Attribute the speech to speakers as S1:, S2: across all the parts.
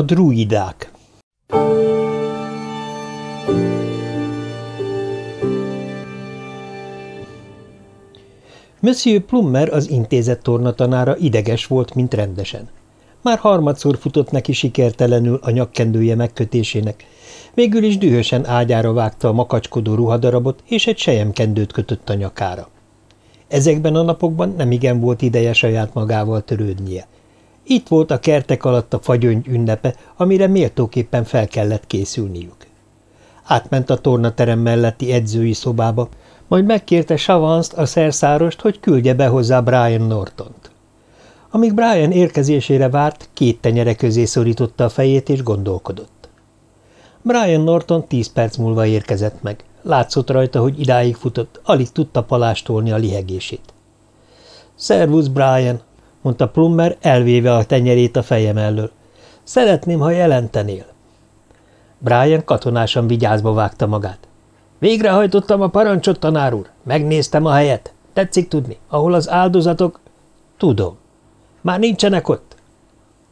S1: A druidák Monsieur Plummer az intézet tornatanára ideges volt, mint rendesen. Már harmadszor futott neki sikertelenül a nyakkendője megkötésének. Végül is dühösen ágyára vágta a makacskodó ruhadarabot, és egy sejemkendőt kötött a nyakára. Ezekben a napokban nem igen volt ideje saját magával törődnie. Itt volt a kertek alatt a fagyöngy ünnepe, amire méltóképpen fel kellett készülniük. Átment a tornaterem melletti edzői szobába, majd megkérte Savanszt, a szerszárost, hogy küldje be hozzá Brian Nortont. Amíg Brian érkezésére várt, két tenyere közé szorította a fejét és gondolkodott. Brian Norton tíz perc múlva érkezett meg. Látszott rajta, hogy idáig futott, alig tudta palástolni a lihegését. – Szervusz, Brian! – mondta Plummer, elvéve a tenyerét a fejem elől. – Szeretném, ha jelentenél. Brian katonásan vigyázba vágta magát. Végrehajtottam a parancsot, tanár úr. Megnéztem a helyet. Tetszik tudni, ahol az áldozatok... Tudom. Már nincsenek ott?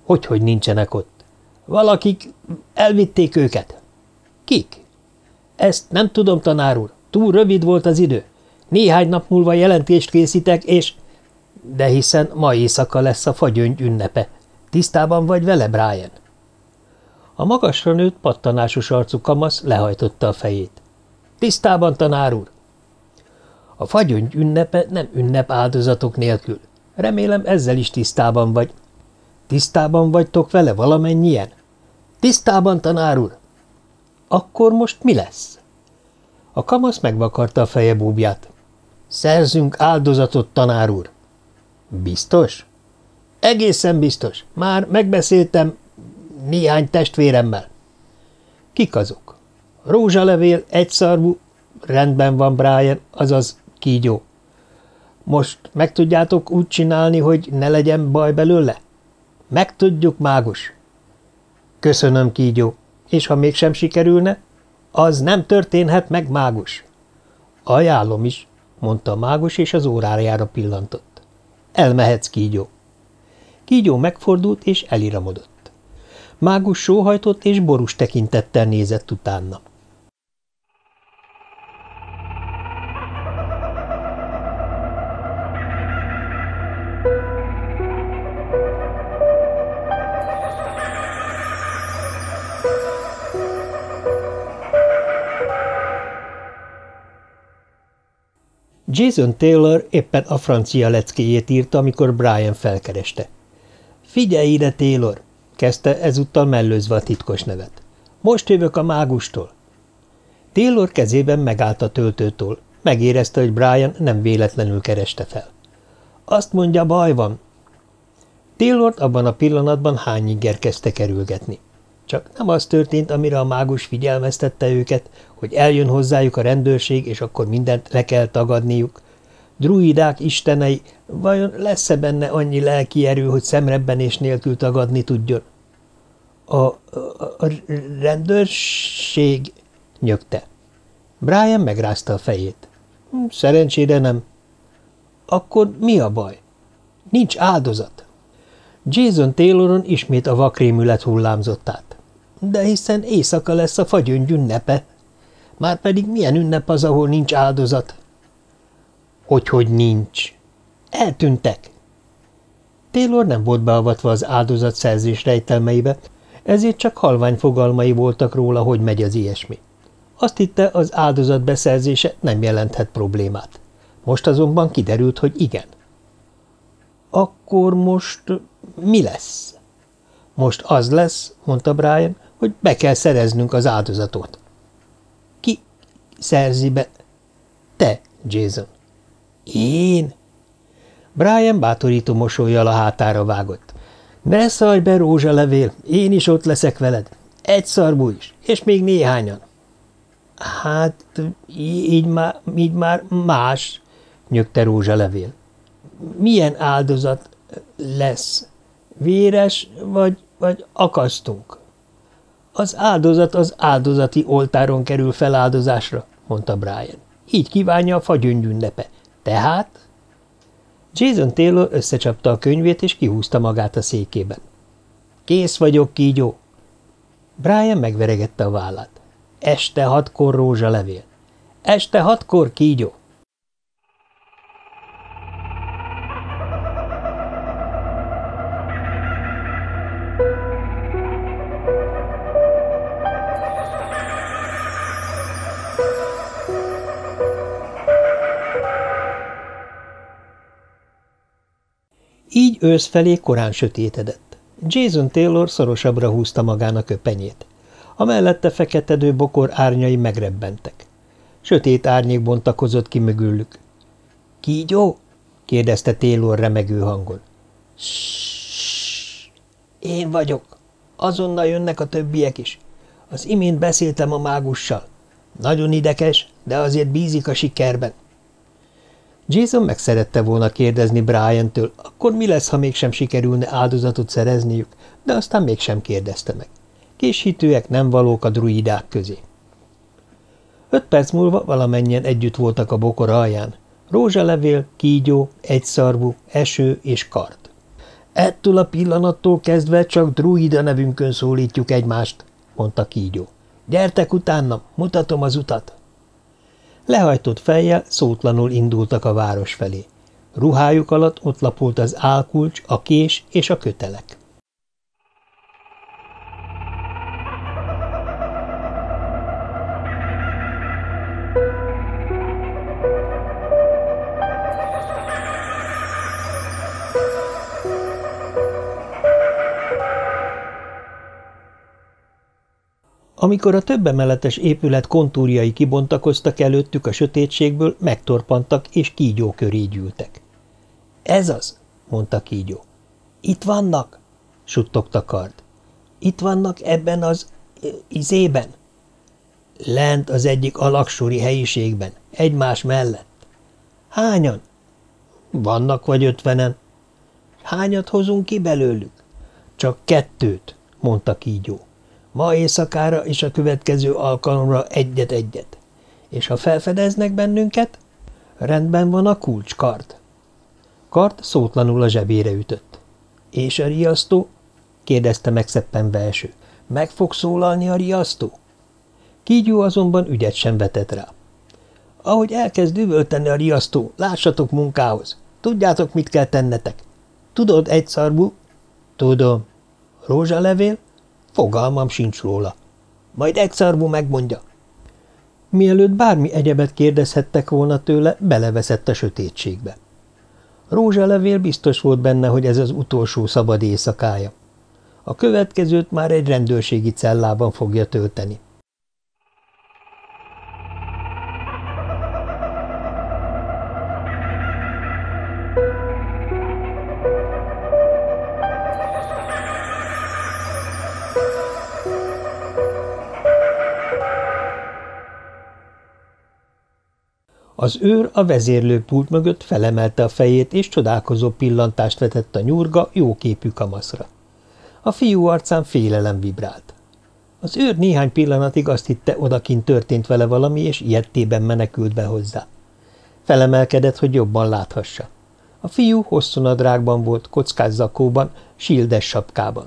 S1: Hogyhogy hogy nincsenek ott? Valakik elvitték őket. Kik? Ezt nem tudom, tanár úr. Túl rövid volt az idő. Néhány nap múlva jelentést készítek, és... De hiszen ma éjszaka lesz a fagyöngy ünnepe. Tisztában vagy vele, Brian? A magasra nőtt pattanásos arcú kamasz lehajtotta a fejét. Tisztában, tanár úr? A fagyöngy ünnepe nem ünnep áldozatok nélkül. Remélem ezzel is tisztában vagy. Tisztában vagytok vele valamennyien? Tisztában, tanár úr? Akkor most mi lesz? A kamasz megvakarta a feje búbját. Szerzünk áldozatot, tanár úr. Biztos? Egészen biztos. Már megbeszéltem néhány testvéremmel. Kik azok? Rózsalevél, egyszarvú, rendben van, Brian, azaz kígyó. Most meg tudjátok úgy csinálni, hogy ne legyen baj belőle? Meg tudjuk, mágus. Köszönöm, kígyó. És ha mégsem sikerülne? Az nem történhet meg, mágus. Ajánlom is, mondta a mágus, és az órájára pillantott. Elmehetsz, kígyó. Kígyó megfordult, és eliramodott. Mágus sóhajtott, és borús tekintettel nézett utána. Jason Taylor éppen a francia leckéjét írta, amikor Brian felkereste. – Figyelj ide, Taylor! – kezdte ezúttal mellőzve a titkos nevet. – Most jövök a mágustól. Taylor kezében megállt a töltőtól. Megérezte, hogy Brian nem véletlenül kereste fel. – Azt mondja, baj van. Taylor abban a pillanatban hányiger kezdte kerülgetni. Csak nem az történt, amire a mágus figyelmeztette őket, hogy eljön hozzájuk a rendőrség, és akkor mindent le kell tagadniuk. Druidák istenei, vajon lesz-e benne annyi lelki erő, hogy szemrebbenés nélkül tagadni tudjon? A, a, a rendőrség nyögte. Brian megrázta a fejét. Hm, szerencsére nem. Akkor mi a baj? Nincs áldozat. Jason Tayloron ismét a vakrémület hullámzott át. De hiszen éjszaka lesz a fagyöngy ünnepe. Márpedig milyen ünnep az, ahol nincs áldozat? Hogyhogy hogy nincs. Eltűntek. Taylor nem volt beavatva az áldozat szerzés rejtelmeibe, ezért csak halvány fogalmai voltak róla, hogy megy az ilyesmi. Azt hitte, az áldozat beszerzése nem jelenthet problémát. Most azonban kiderült, hogy igen. Akkor most mi lesz? Most az lesz, mondta Brian, hogy be kell szereznünk az áldozatot. Ki szerzi be? Te, Jason. Én? Brian bátorító mosolyjal a hátára vágott. Ne szarj be, rózsalevél, én is ott leszek veled. Egy szarbú is, és még néhányan. Hát, így már, így már más, nyögte rózsalevél. Milyen áldozat lesz? Véres, vagy, vagy akasztunk? Az áldozat az áldozati oltáron kerül feláldozásra, mondta Brian. Így kívánja a fagyöngy ünnepe. Tehát? Jason Taylor összecsapta a könyvét, és kihúzta magát a székében. Kész vagyok, kígyó, Brian megveregette a vállát. Este hatkor rózsalevél. Este hatkor kígyó. Így ősz felé korán sötétedett. Jason Taylor szorosabbra húzta magának köpenyét. A mellette feketedő bokor árnyai megrebbentek. Sötét árnyék bontakozott ki mögülük. – Kígyó? – kérdezte Taylor remegő hangon. – Én vagyok. Azonnal jönnek a többiek is. Az imént beszéltem a mágussal. Nagyon idekes, de azért bízik a sikerben. – Jason meg szerette volna kérdezni Brian-től, akkor mi lesz, ha mégsem sikerülne áldozatot szerezniük, de aztán mégsem kérdezte meg. Késhitőek nem valók a druidák közé. Öt perc múlva valamennyien együtt voltak a bokor alján. Rózsalevél, kígyó, egyszarvú, eső és kart. Ettől a pillanattól kezdve csak druida nevünkön szólítjuk egymást, mondta kígyó. Gyertek utána, mutatom az utat. Lehajtott fejjel szótlanul indultak a város felé. Ruhájuk alatt ott lapult az álkulcs, a kés és a kötelek. Amikor a többemeletes épület kontúrjai kibontakoztak előttük a sötétségből, megtorpantak és kígyó köré gyűltek. – Ez az! – mondta kígyó. – Itt vannak! – suttogta kard. – Itt vannak ebben az izében? – Lent az egyik alaksori helyiségben, egymás mellett. – Hányan? – Vannak vagy ötvenen. – Hányat hozunk ki belőlük? – Csak kettőt – mondta kígyó. Ma éjszakára és a következő alkalomra egyet-egyet. És ha felfedeznek bennünket? Rendben van a kulcs, Kart. Szótlanul a zsebére ütött. És a riasztó? kérdezte megszeppenve eső. Meg fog szólalni a riasztó? Kígyó azonban ügyet sem vetett rá. Ahogy elkezd üvölteni a riasztó, lássatok munkához. Tudjátok, mit kell tennetek. Tudod, egyszarvú? Tudom. Rózsalevél? Fogalmam sincs róla. Majd egyszarvú megmondja. Mielőtt bármi egyebet kérdezhettek volna tőle, beleveszett a sötétségbe. Rózsalevél biztos volt benne, hogy ez az utolsó szabad éjszakája. A következőt már egy rendőrségi cellában fogja tölteni. Az őr a vezérlőpult mögött felemelte a fejét, és csodálkozó pillantást vetett a nyurga, jóképű kamaszra. A fiú arcán félelem vibrált. Az őr néhány pillanatig azt hitte, odakint történt vele valami, és ilyettében menekült be hozzá. Felemelkedett, hogy jobban láthassa. A fiú hosszú nadrágban volt, kockás zakóban, sildes sapkában.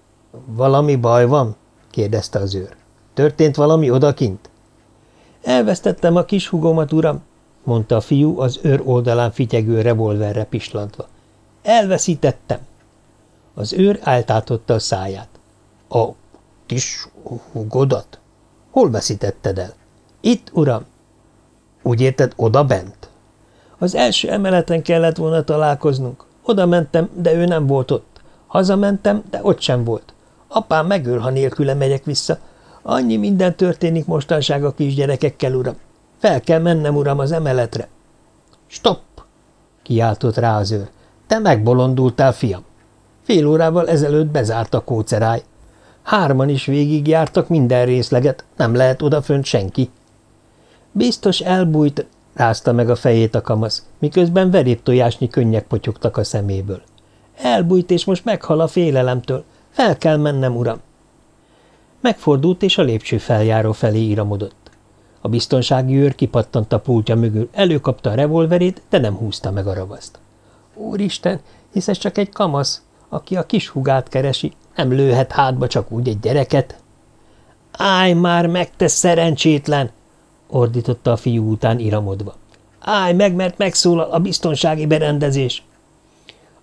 S1: – Valami baj van? – kérdezte az őr. – Történt valami odakint? Elvesztettem a kis hugomat, uram, mondta a fiú az őr oldalán fityegő revolverre pislantva. Elveszítettem. Az őr áltátotta a száját. A kis hugodat? Hol veszítetted el? Itt, uram. Úgy érted, oda bent? Az első emeleten kellett volna találkoznunk. Oda mentem, de ő nem volt ott. Hazamentem, de ott sem volt. Apám megöl, ha nélküle megyek vissza, Annyi minden történik mostanság a kisgyerekekkel, uram. Fel kell mennem, uram, az emeletre. Stopp! kiáltott rá az őr. Te megbolondultál, fiam. Fél órával ezelőtt bezárt a kóceráj. Hárman is végigjártak minden részleget, nem lehet odafönt senki. Biztos elbújt, rázta meg a fejét a kamasz, miközben veréptojásnyi könnyek potyogtak a szeméből. Elbújt, és most meghal a félelemtől. Fel kell mennem, uram. Megfordult, és a lépcső feljáró felé iramodott. A biztonsági őr kipattant a pultja mögül, előkapta a revolverét, de nem húzta meg a ravaszt. Úristen, hisz ez csak egy kamasz, aki a kis hugát keresi, nem lőhet hátba csak úgy egy gyereket. Állj már meg, te szerencsétlen! ordította a fiú után iramodva. Állj meg, mert megszólal a biztonsági berendezés!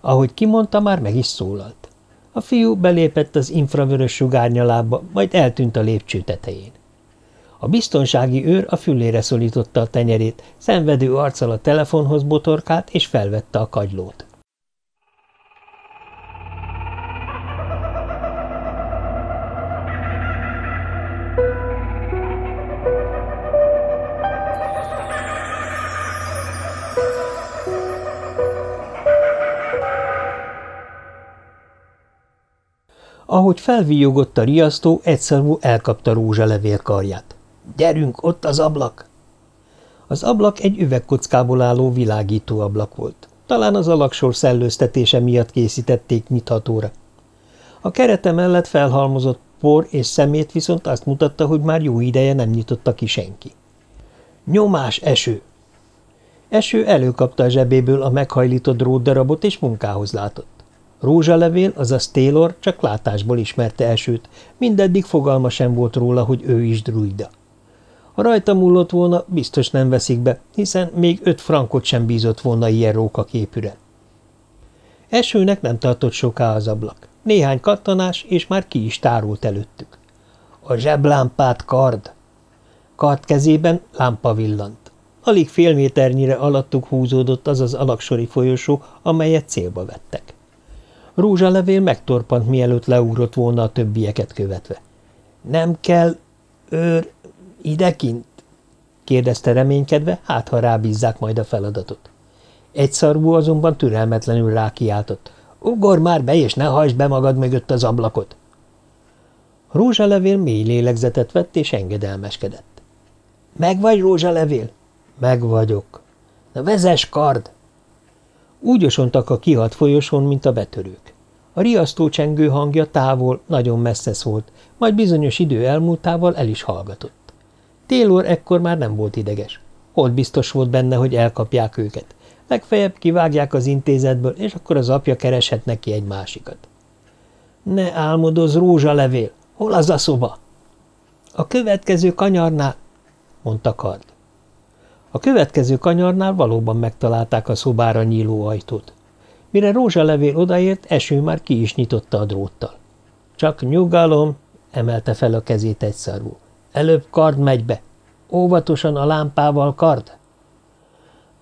S1: Ahogy kimondta, már meg is szólalt. A fiú belépett az infravörös sugárnyalába, majd eltűnt a lépcső tetején. A biztonsági őr a fülére szorította a tenyerét, szenvedő arccal a telefonhoz botorkált, és felvette a kagylót. Ahogy felvíjogott a riasztó, egyszerű elkapta rózsalevél karját. – Gyerünk, ott az ablak! Az ablak egy üvegkockából álló világító ablak volt. Talán az alaksor szellőztetése miatt készítették nyithatóra. A kerete mellett felhalmozott por és szemét viszont azt mutatta, hogy már jó ideje nem nyitotta ki senki. Nyomás, eső! Eső előkapta a zsebéből a meghajlított drótdarabot, és munkához látott. Rózsalevél, azaz Taylor csak látásból ismerte esőt, mindeddig fogalma sem volt róla, hogy ő is druida. Ha rajta múlott volna, biztos nem veszik be, hiszen még öt frankot sem bízott volna ilyen rókaképűre. Esőnek nem tartott soká az ablak. Néhány kattanás, és már ki is tárult előttük. A zseblámpát kard! Kard kezében lámpa villant. Alig fél méternyire alattuk húzódott az az alaksori folyosó, amelyet célba vettek. Rózsalevél megtorpant, mielőtt leugrott volna a többieket követve. – Nem kell őr idekint? – kérdezte reménykedve, hát ha rábízzák majd a feladatot. Egyszarvú azonban türelmetlenül rákiáltott. – Ugor már be, és ne hajtsd be magad mögött az ablakot! Rózsalevél mély lélegzetet vett, és engedelmeskedett. – Meg vagy, rózsalevél? – Meg vagyok. – Na vezes kard! – úgy osontak a kihat folyosón, mint a betörők. A riasztó csengő hangja távol, nagyon messze szólt, majd bizonyos idő elmúltával el is hallgatott. Taylor ekkor már nem volt ideges. Holt biztos volt benne, hogy elkapják őket. Legfeljebb kivágják az intézetből, és akkor az apja kereshet neki egy másikat. Ne álmodoz, rózsalevél! Hol az a szoba? A következő kanyarnál, mondta Kard. A következő kanyarnál valóban megtalálták a szobára nyíló ajtót. Mire rózsalevél odaért, eső már ki is nyitotta a dróttal. Csak nyugalom, emelte fel a kezét egy szarvú. Előbb kard megy be. Óvatosan a lámpával kard.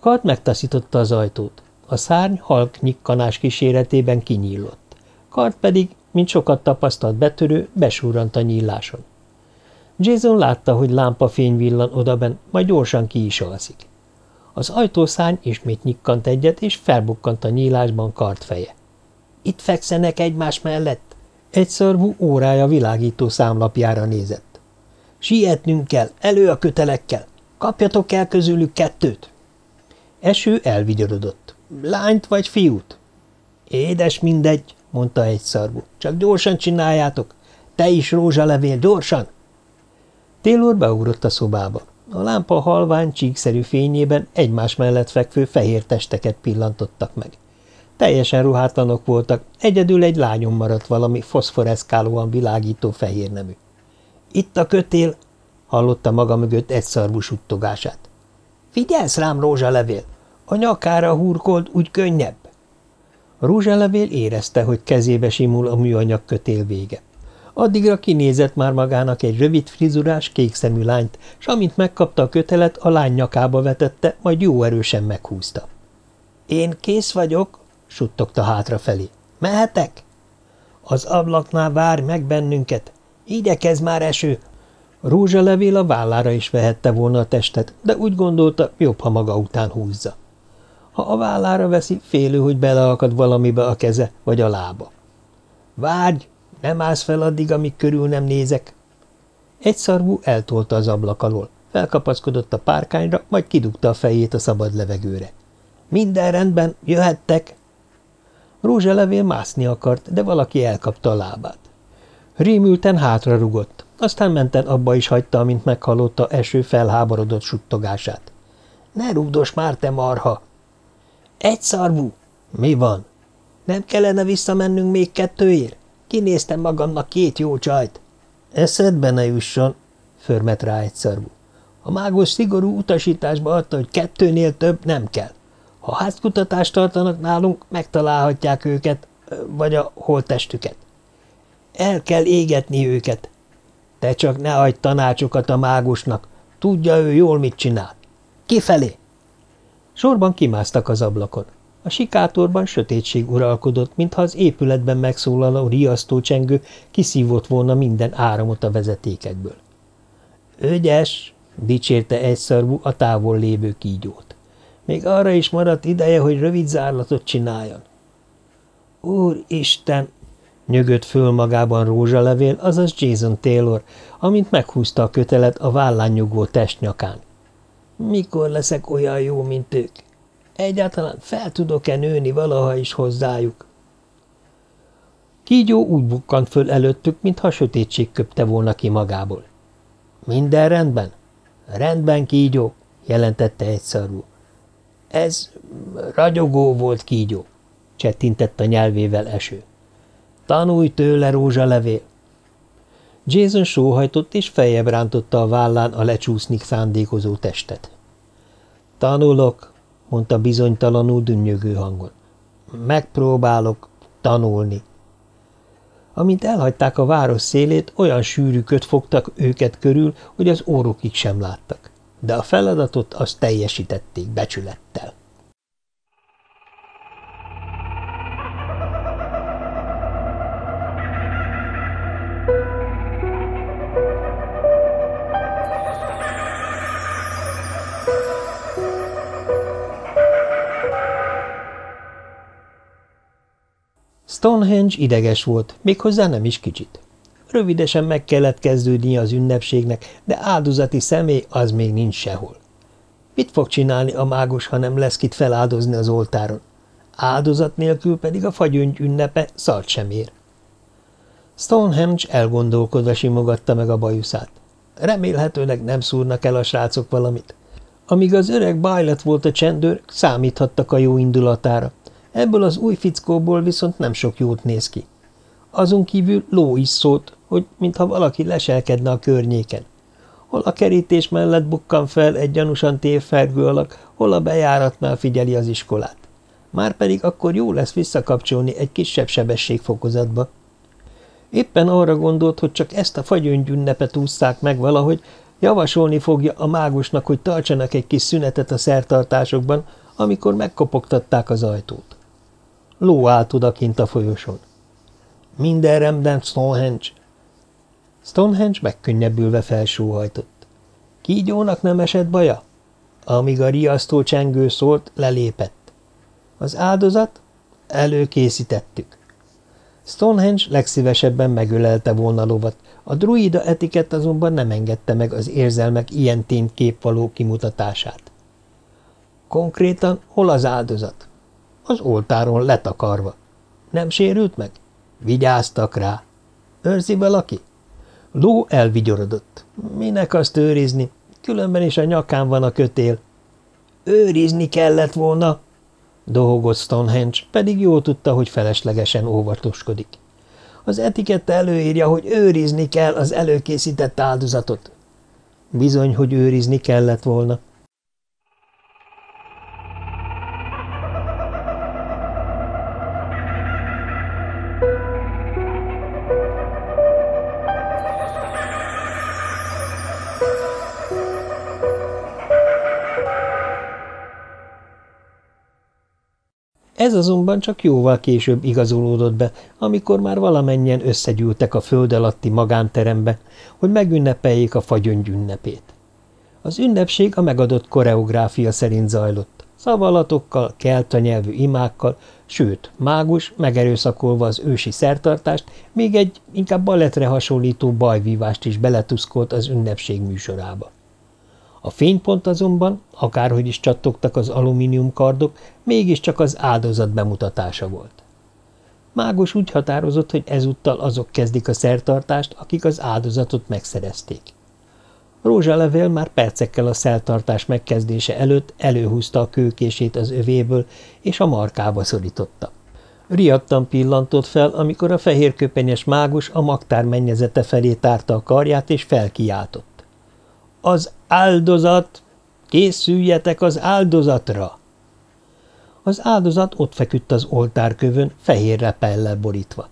S1: Kard megtaszította az ajtót. A szárny halk nyikkanás kíséretében kinyílott. Kard pedig, mint sokat tapasztalt betörő, besúrant a nyíláson. Jason látta, hogy lámpafény villan odaben, majd gyorsan ki is alszik. Az ajtószány ismét nyikkant egyet, és felbukkant a nyílásban kart feje. – Itt fekszenek egymás mellett! Egy szarvú órája világító számlapjára nézett. – Sietnünk kell, elő a kötelekkel! Kapjatok el közülük kettőt! Eső elvigyorodott. – Lányt vagy fiút? – Édes mindegy, mondta egy szarvú. – Csak gyorsan csináljátok! Te is rózsalevél, gyorsan! – Taylor beugrott a szobába. A lámpa halvány, csíkszerű fényében egymás mellett fekvő fehér testeket pillantottak meg. Teljesen ruhátlanok voltak, egyedül egy lányom maradt valami foszforeszkálóan világító fehér nemű. – Itt a kötél! – hallotta maga mögött egy szarvú suttogását. – Figyelsz rám, rózsalevél! A nyakára hurkolt, úgy könnyebb! A rózsalevél érezte, hogy kezébe simul a műanyag kötél vége. Addigra kinézett már magának egy rövid frizurás, kékszemű lányt, s amint megkapta a kötelet, a lány nyakába vetette, majd jó erősen meghúzta. – Én kész vagyok – suttogta hátrafelé. – Mehetek? – Az ablaknál várj meg bennünket. Igyekez már eső! Rózsalevél a vállára is vehette volna a testet, de úgy gondolta, jobb, ha maga után húzza. Ha a vállára veszi, félő, hogy beleakad valamibe a keze vagy a lába. – Várj! Nem állsz fel addig, amíg körül nem nézek. Egy szarvú eltolta az ablak alól, felkapaszkodott a párkányra, majd kidugta a fejét a szabad levegőre. Minden rendben, jöhettek. Rózsalevél mászni akart, de valaki elkapta a lábát. Rémülten hátra rugott, aztán menten abba is hagyta, amint meghallotta eső felháborodott suttogását. – Ne rugdos már, te marha! – Egy szarvú! – Mi van? – Nem kellene visszamennünk még kettőért? Kinéztem magamnak két jó csajt. Eszedbe ne jusson, förmet rá egy. A mágos szigorú utasításba adta, hogy kettőnél több nem kell. Ha házkutatást tartanak nálunk, megtalálhatják őket, vagy a holtestüket. El kell égetni őket. Te csak ne adj tanácsokat a mágusnak, tudja ő jól, mit csinál. Kifelé! Sorban kimásztak az ablakon. A sikátorban sötétség uralkodott, mintha az épületben megszólaló riasztó csengő kiszívott volna minden áramot a vezetékekből. Ögyes! dicsérte egyszarvú a távol lévő kígyót. Még arra is maradt ideje, hogy rövid zárlatot csináljon. Úristen! nyögött föl magában rózsalevél, azaz Jason Taylor, amint meghúzta a kötelet a vállán nyugvó testnyakán. Mikor leszek olyan jó, mint ők? Egyáltalán fel tudok-e nőni valaha is hozzájuk? Kígyó úgy bukkant föl előttük, mintha sötétség köpte volna ki magából. Minden rendben? Rendben, kígyó, jelentette egy szarú. Ez ragyogó volt, kígyó, csettintett a nyelvével eső. Tanulj tőle, rózsalevél! Jason sóhajtott és feljebb rántotta a vállán a lecsúszni szándékozó testet. Tanulok, mondta bizonytalanul dünnyögő hangon. Megpróbálok tanulni. Amint elhagyták a város szélét, olyan sűrű köt fogtak őket körül, hogy az órukig sem láttak. De a feladatot azt teljesítették becsülettel. Stonehenge ideges volt, méghozzá nem is kicsit. Rövidesen meg kellett kezdődnie az ünnepségnek, de áldozati személy az még nincs sehol. Mit fog csinálni a mágus, ha nem lesz kit feláldozni az oltáron? Áldozat nélkül pedig a fagyöngy ünnepe szart sem ér. Stonehenge elgondolkodva simogatta meg a bajuszát. Remélhetőleg nem szúrnak el a srácok valamit. Amíg az öreg Bajlet volt a csendőr, számíthattak a jó indulatára, Ebből az új fickóból viszont nem sok jót néz ki. Azon kívül ló is szólt, hogy mintha valaki leselkedne a környéken. Hol a kerítés mellett bukkan fel egy gyanúsan tévfergő alak, hol a bejáratnál figyeli az iskolát. Márpedig akkor jó lesz visszakapcsolni egy kisebb sebességfokozatba. Éppen arra gondolt, hogy csak ezt a fagyöngyünnepet ússzák meg valahogy, javasolni fogja a mágusnak, hogy tartsanak egy kis szünetet a szertartásokban, amikor megkopogtatták az ajtót. Ló állt odakint a folyosón. Minden rendben, Stonehenge? Stonehenge megkönnyebbülve felsóhajtott. Kígyónak nem esett baja? Amíg a riasztó csengő szólt, lelépett. Az áldozat? Előkészítettük. Stonehenge legszívesebben megölelte volna lovat, a druida etikett azonban nem engedte meg az érzelmek ilyen ténykép való kimutatását. Konkrétan hol az áldozat? Az oltáron letakarva. Nem sérült meg? Vigyáztak rá. Őrzi valaki? Ló elvigyorodott. Minek azt őrizni? Különben is a nyakán van a kötél. Őrizni kellett volna, dohogott Stonehenge, pedig jól tudta, hogy feleslegesen óvatoskodik. Az etikette előírja, hogy őrizni kell az előkészített áldozatot. Bizony, hogy őrizni kellett volna. Ez azonban csak jóval később igazolódott be, amikor már valamennyien összegyűltek a föld alatti magánterembe, hogy megünnepeljék a fagyöngy ünnepét. Az ünnepség a megadott koreográfia szerint zajlott, szavalatokkal, kelta nyelvű imákkal, sőt, mágus, megerőszakolva az ősi szertartást, még egy inkább balettre hasonlító bajvívást is beletuszkolt az ünnepség műsorába. A fénypont azonban, akárhogy is csattogtak az alumínium kardok, mégiscsak az áldozat bemutatása volt. Mágos úgy határozott, hogy ezúttal azok kezdik a szertartást, akik az áldozatot megszerezték. Rózsalevél már percekkel a szertartás megkezdése előtt előhúzta a kőkését az övéből, és a markába szorította. Riadtan pillantott fel, amikor a fehérköpenyes mágus a magtár mennyezete felé tárta a karját, és felkiáltott. – Az áldozat! Készüljetek az áldozatra! Az áldozat ott feküdt az oltárkövön, fehér repellel borítva.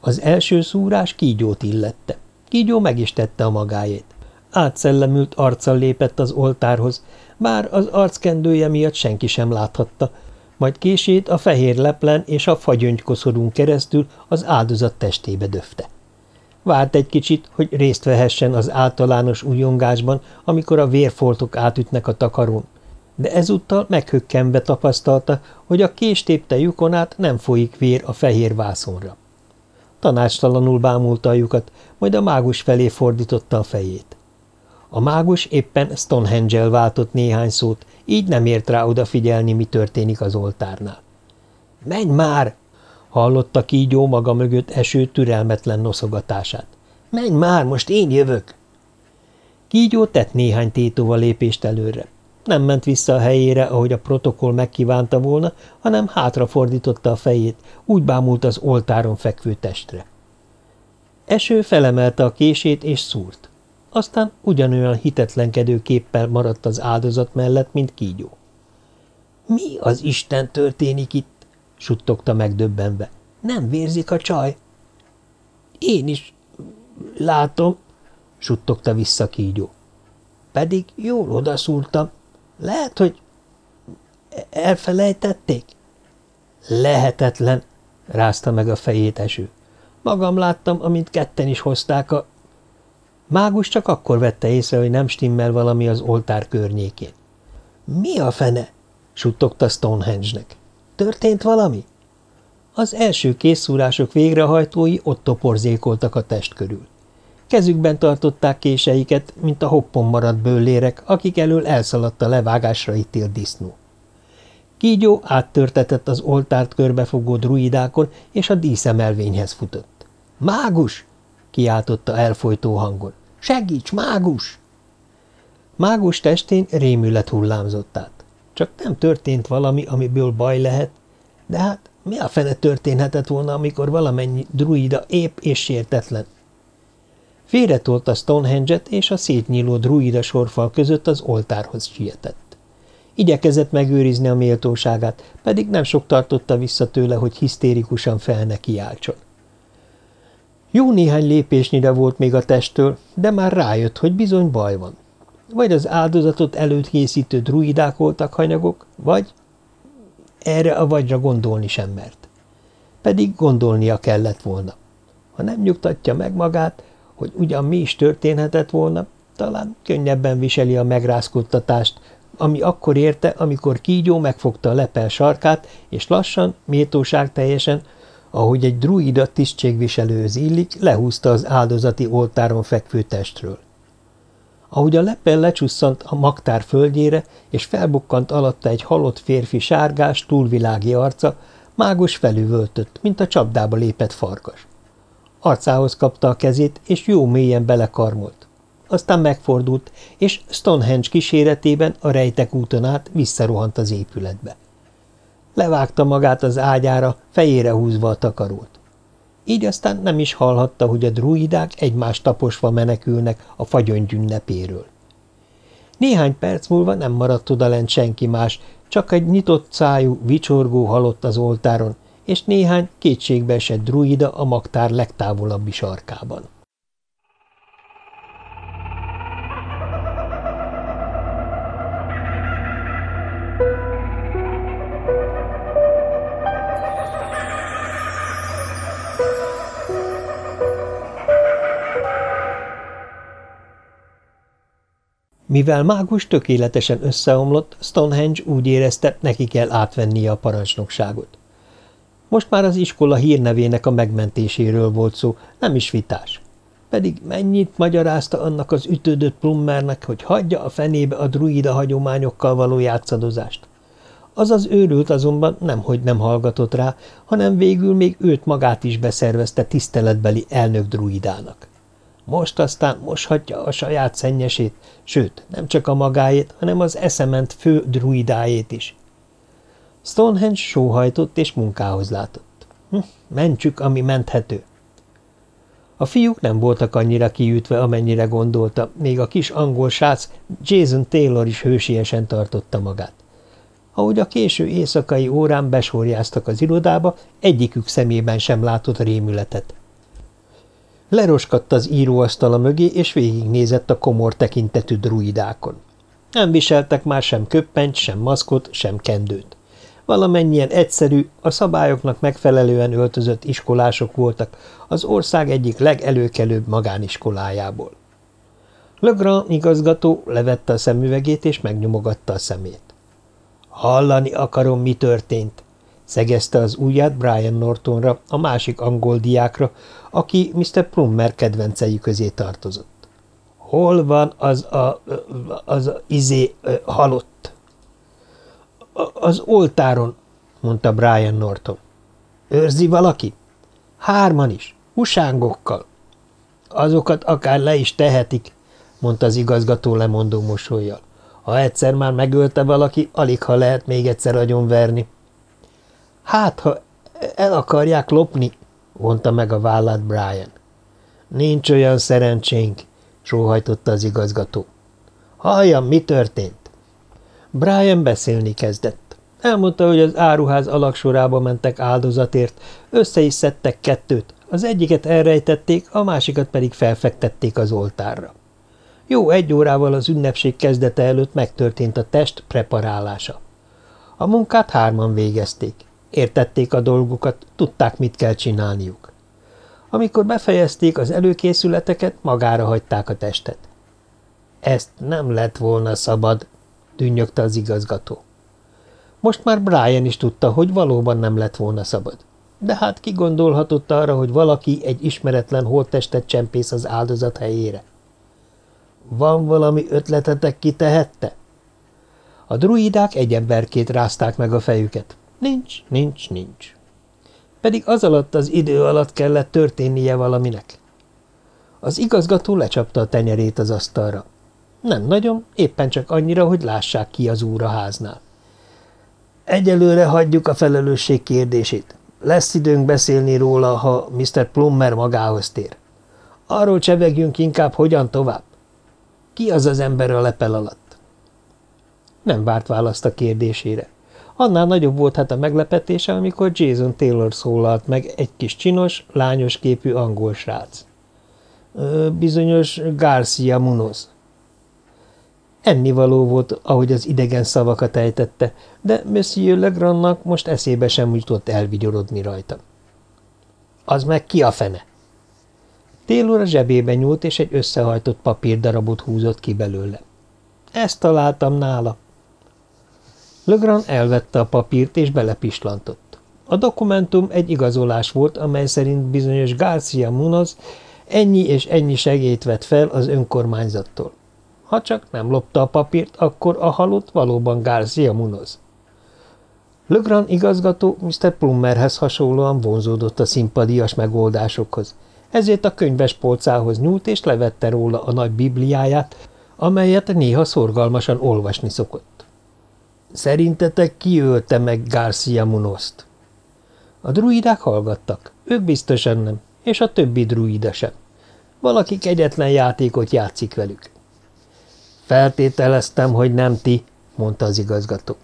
S1: Az első szúrás kígyót illette. Kígyó meg is tette a magáét. Átszellemült arccal lépett az oltárhoz, bár az arckendője miatt senki sem láthatta, majd kését a fehér leplen és a fagyöngykoszorún keresztül az áldozat testébe döfte. Várt egy kicsit, hogy részt vehessen az általános újongásban, amikor a vérfoltok átütnek a takarón, de ezúttal meghökkenve tapasztalta, hogy a késtépte lyukon át nem folyik vér a fehér vászonra. Tanácstalanul bámulta a lyukat, majd a mágus felé fordította a fejét. A mágus éppen Stonehenge-el váltott néhány szót, így nem ért rá odafigyelni, mi történik az oltárnál. – Menj már! – hallotta kígyó maga mögött eső türelmetlen noszogatását. – Menj már, most én jövök! Kígyó tett néhány tétóval lépést előre. Nem ment vissza a helyére, ahogy a protokoll megkívánta volna, hanem hátrafordította a fejét, úgy bámult az oltáron fekvő testre. Eső felemelte a kését és szúrt. Aztán ugyanolyan hitetlenkedő képpel maradt az áldozat mellett, mint kígyó. – Mi az Isten történik itt? – suttogta megdöbbenve. – Nem vérzik a csaj? – Én is látom – suttogta vissza kígyó. – Pedig jól odaszúrtam. Lehet, hogy elfelejtették? Lehetetlen, rázta meg a fejét eső. Magam láttam, amint ketten is hozták a... Mágus csak akkor vette észre, hogy nem stimmel valami az oltár környékén. Mi a fene? suttogta Stonehenge-nek. Történt valami? Az első készszúrások végrehajtói ott toporzékoltak a test körül. Kezükben tartották késeiket, mint a hoppon maradt bőlérek, akik elől elszaladt a levágásra ítélt disznó. Kígyó áttörtetett az oltárt körbefogó druidákon, és a díszemelvényhez futott. – Mágus! – kiáltotta elfolytó hangon. – Segíts, mágus! Mágus testén rémület hullámzott át. Csak nem történt valami, amiből baj lehet, de hát mi a fene történhetett volna, amikor valamennyi druida épp és sértetlen? Félretolta Stonehenge-et, és a szétnyíló druida sorfal között az oltárhoz sietett. Igyekezett megőrizni a méltóságát, pedig nem sok tartotta vissza tőle, hogy hisztérikusan fel ne kiáltson. Jó néhány lépésnyire volt még a testtől, de már rájött, hogy bizony baj van. Vagy az áldozatot előtt készítő druidák voltak hanyagok, vagy erre a vagyra gondolni sem mert. Pedig gondolnia kellett volna. Ha nem nyugtatja meg magát, hogy ugyan mi is történhetett volna, talán könnyebben viseli a megrázkodtatást, ami akkor érte, amikor kígyó megfogta a lepel sarkát, és lassan, méltóság teljesen, ahogy egy druida tisztségviselőhöz illik, lehúzta az áldozati oltáron fekvő testről. Ahogy a lepel lecsusszant a magtár földjére, és felbukkant alatta egy halott férfi sárgás, túlvilági arca, mágos felüvöltött, mint a csapdába lépett farkas. Arcához kapta a kezét, és jó mélyen belekarmolt. Aztán megfordult, és Stonehenge kíséretében a rejtek úton át visszarohant az épületbe. Levágta magát az ágyára, fejére húzva a takarót. Így aztán nem is hallhatta, hogy a druidák egymást taposva menekülnek a fagyöngy ünnepéről. Néhány perc múlva nem maradt odalent senki más, csak egy nyitott szájú, vicsorgó halott az oltáron, és néhány esett druida a magtár legtávolabbi sarkában. Mivel mágus tökéletesen összeomlott, Stonehenge úgy érezte, neki kell átvennie a parancsnokságot. Most már az iskola hírnevének a megmentéséről volt szó, nem is vitás. Pedig mennyit magyarázta annak az ütődött plummernek, hogy hagyja a fenébe a druida hagyományokkal való játszadozást. Az az őrült azonban nemhogy nem hallgatott rá, hanem végül még őt magát is beszervezte tiszteletbeli elnök druidának. Most aztán moshatja a saját szennyesét, sőt, nem csak a magáét, hanem az eszement fő druidájét is. Stonehenge sóhajtott és munkához látott. Hm, mentsük, ami menthető. A fiúk nem voltak annyira kiütve, amennyire gondolta, még a kis angol srác Jason Taylor is hősiesen tartotta magát. Ahogy a késő éjszakai órán besorjáztak az irodába, egyikük szemében sem látott rémületet. Leroskadt az íróasztala mögé, és végignézett a komor tekintetű druidákon. Nem viseltek már sem köppencs, sem maszkot, sem kendőt. Valamennyien egyszerű, a szabályoknak megfelelően öltözött iskolások voltak az ország egyik legelőkelőbb magániskolájából. Legrand igazgató levette a szemüvegét és megnyomogatta a szemét. Hallani akarom, mi történt, szegezte az ujját Brian Nortonra, a másik angol diákra, aki Mr. Plummer kedvencei közé tartozott. Hol van az a, az a izé halott? Az oltáron, mondta Brian Norton. Őrzi valaki? Hárman is, husángokkal. Azokat akár le is tehetik, mondta az igazgató lemondó mosolyjal. Ha egyszer már megölte valaki, alig ha lehet még egyszer agyonverni. Hát, ha el akarják lopni, vonta meg a vállát Brian. Nincs olyan szerencsénk, sóhajtotta az igazgató. Halljam, mi történt? Brian beszélni kezdett. Elmondta, hogy az áruház alaksorába mentek áldozatért, össze is szedtek kettőt, az egyiket elrejtették, a másikat pedig felfektették az oltárra. Jó egy órával az ünnepség kezdete előtt megtörtént a test preparálása. A munkát hárman végezték. Értették a dolgukat, tudták, mit kell csinálniuk. Amikor befejezték az előkészületeket, magára hagyták a testet. Ezt nem lett volna szabad, dünnyögte az igazgató. Most már Brian is tudta, hogy valóban nem lett volna szabad. De hát ki gondolhatott arra, hogy valaki egy ismeretlen holttestet csempész az áldozat helyére? Van valami ötletetek, ki tehette? A druidák egy emberkét rázták meg a fejüket. Nincs, nincs, nincs. Pedig az alatt az idő alatt kellett történnie valaminek. Az igazgató lecsapta a tenyerét az asztalra. Nem nagyon, éppen csak annyira, hogy lássák ki az úr a háznál. Egyelőre hagyjuk a felelősség kérdését. Lesz időnk beszélni róla, ha Mr. Plummer magához tér. Arról csevegjünk inkább, hogyan tovább. Ki az az ember a lepel alatt? Nem várt választ a kérdésére. Annál nagyobb volt hát a meglepetése, amikor Jason Taylor szólalt meg, egy kis csinos, lányos képű angol srác. Bizonyos Garcia Munoz. Ennivaló volt, ahogy az idegen szavakat ejtette, de Monsieur Legrandnak most eszébe sem jutott elvigyorodni rajta. Az meg ki a fene? Taylor a zsebébe nyúlt, és egy összehajtott papírdarabot húzott ki belőle. Ezt találtam nála, Legrand elvette a papírt és belepislantott. A dokumentum egy igazolás volt, amely szerint bizonyos Garcia Munoz ennyi és ennyi segélyt vett fel az önkormányzattól. Ha csak nem lopta a papírt, akkor a halott valóban Garcia Munoz. Legrand igazgató Mr. Plummerhez hasonlóan vonzódott a szimpadias megoldásokhoz, ezért a könyves polcához nyúlt és levette róla a nagy bibliáját, amelyet néha szorgalmasan olvasni szokott. Szerintetek ki ölte meg Garcia Munozt? A druidák hallgattak, ők biztosan nem, és a többi druida sem. Valaki egyetlen játékot játszik velük. Feltételeztem, hogy nem ti, mondta az igazgató.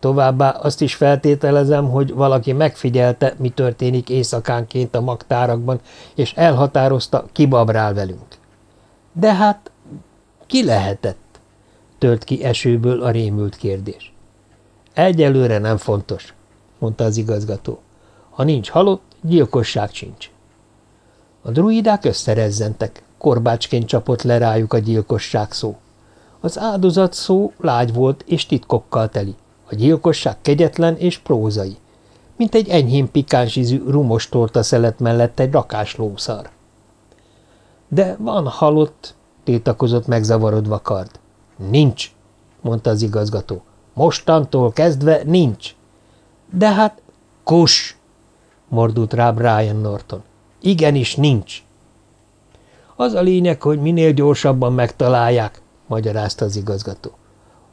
S1: Továbbá azt is feltételezem, hogy valaki megfigyelte, mi történik éjszakánként a magtárakban, és elhatározta, kibabrál velünk. De hát ki lehetett? tört ki esőből a rémült kérdés. Egyelőre nem fontos, mondta az igazgató. Ha nincs halott, gyilkosság sincs. A druidák összerezzentek, korbácsként csapott le rájuk a gyilkosság szó. Az áldozat szó lágy volt és titkokkal teli, a gyilkosság kegyetlen és prózai, mint egy enyhén pikánsízű rumos torta szelet mellett egy rakás lószar. De van halott, tiltakozott megzavarodva kard. Nincs, mondta az igazgató. Mostantól kezdve nincs. De hát, kus, mordult rá Brian Norton. Igenis nincs. Az a lényeg, hogy minél gyorsabban megtalálják, magyarázta az igazgató.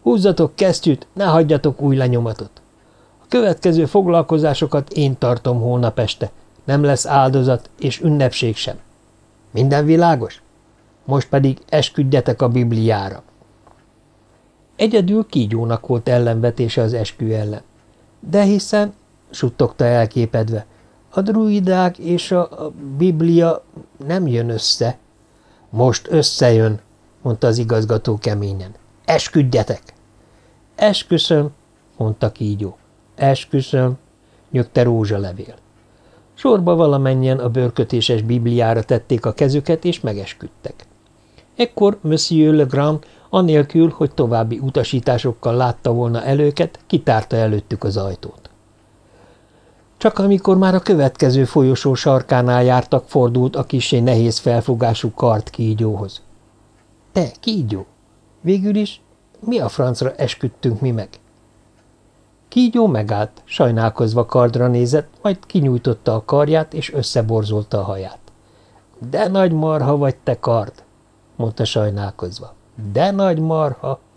S1: Húzzatok kesztyűt, ne hagyjatok új lenyomatot. A következő foglalkozásokat én tartom holnap este. Nem lesz áldozat és ünnepség sem. Minden világos? Most pedig esküdjetek a Bibliára. Egyedül kígyónak volt ellenvetése az eskü ellen. De hiszen, suttogta elképedve, a druidák és a, a Biblia nem jön össze. Most összejön, mondta az igazgató keményen. Esküdjetek! Esküszöm, mondta kígyó. Esküszöm, nyögte rózsalevél. Sorba valamennyien a bőrkötéses bibliára tették a kezüket, és megesküdtek. Ekkor Monsieur Legrand, anélkül, hogy további utasításokkal látta volna előket, kitárta előttük az ajtót. Csak amikor már a következő folyosó sarkánál jártak, fordult a kisé nehéz felfogású kart kígyóhoz. – Te, kígyó! Végül is mi a francra esküdtünk mi meg? Kígyó megállt, sajnálkozva kardra nézett, majd kinyújtotta a karját, és összeborzolta a haját. – De nagy marha vagy te, kard! – mondta sajnálkozva. – De nagy marha! –